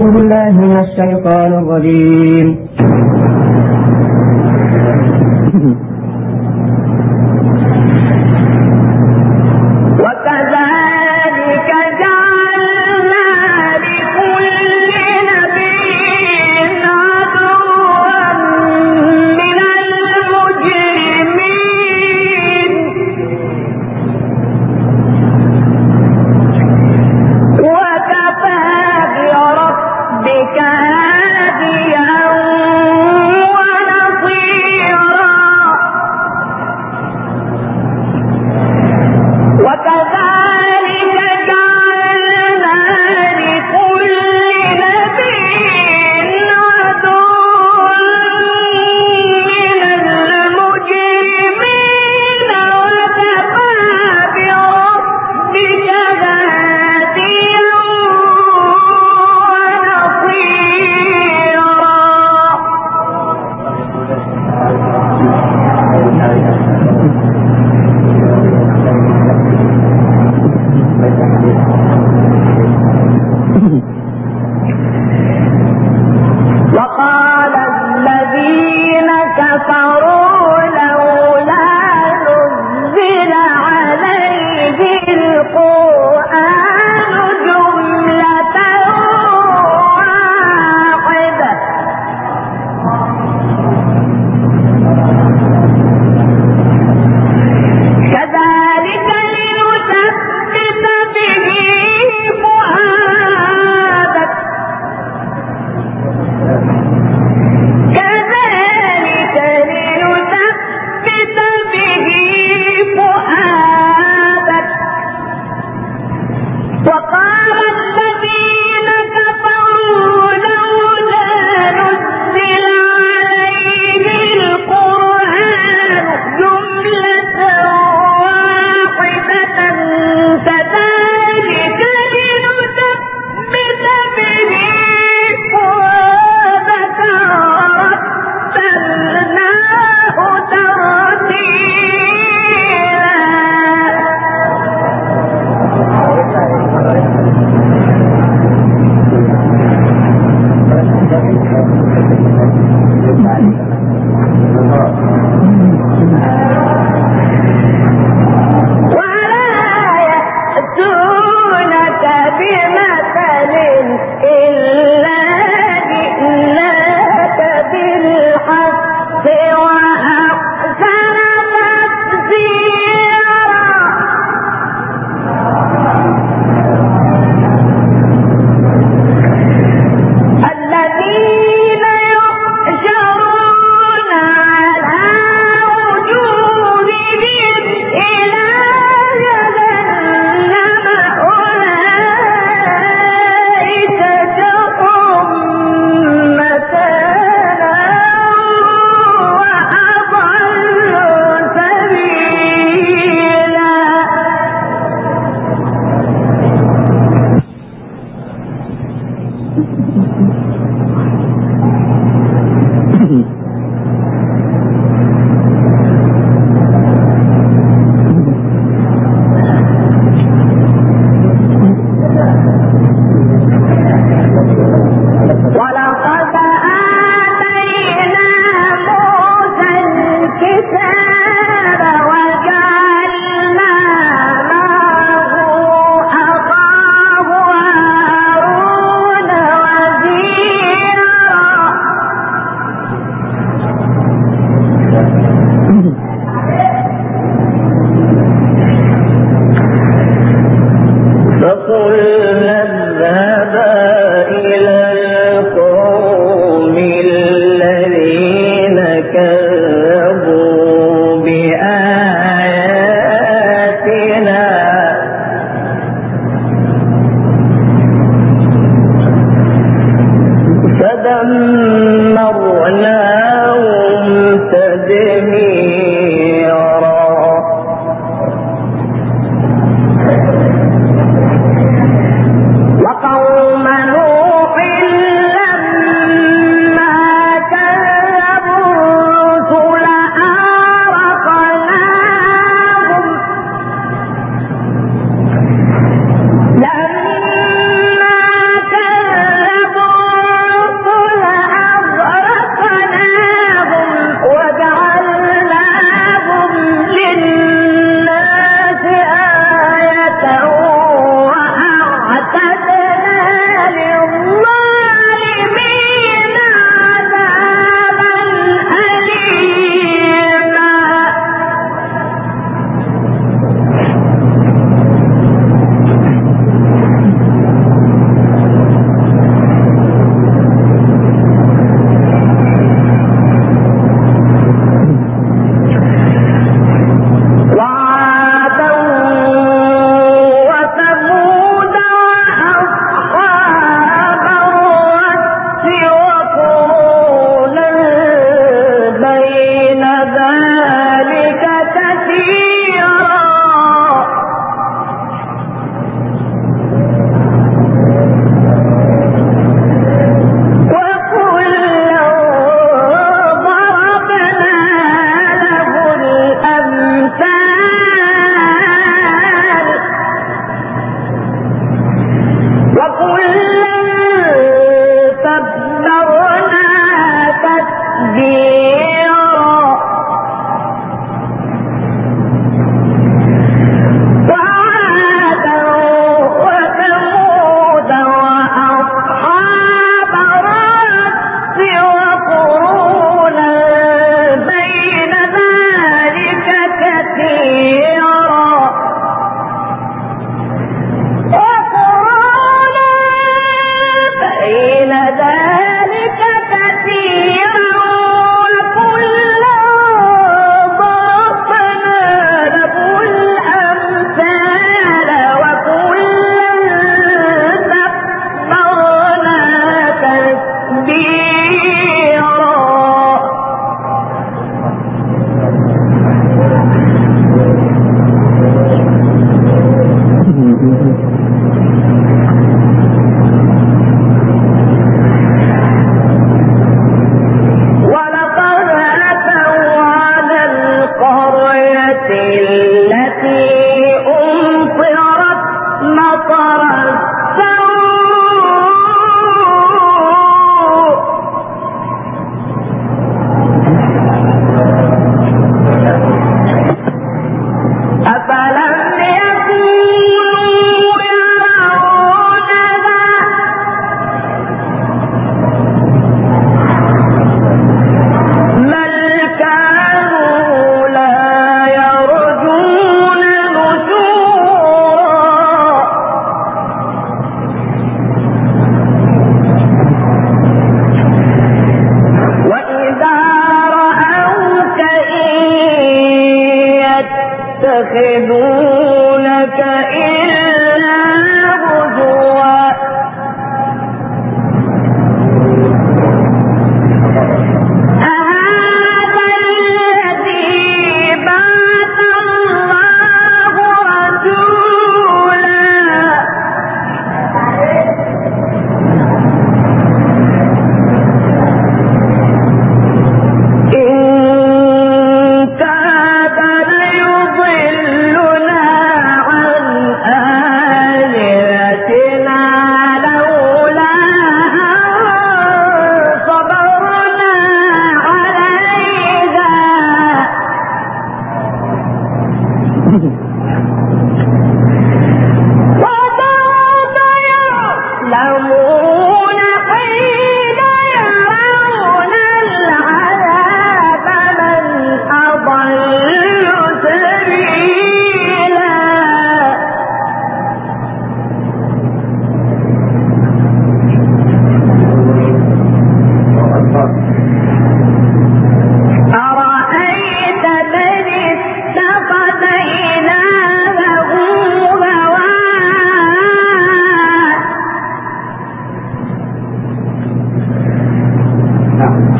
أعوذ بالله من الشيطان الرجيم.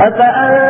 أفأنت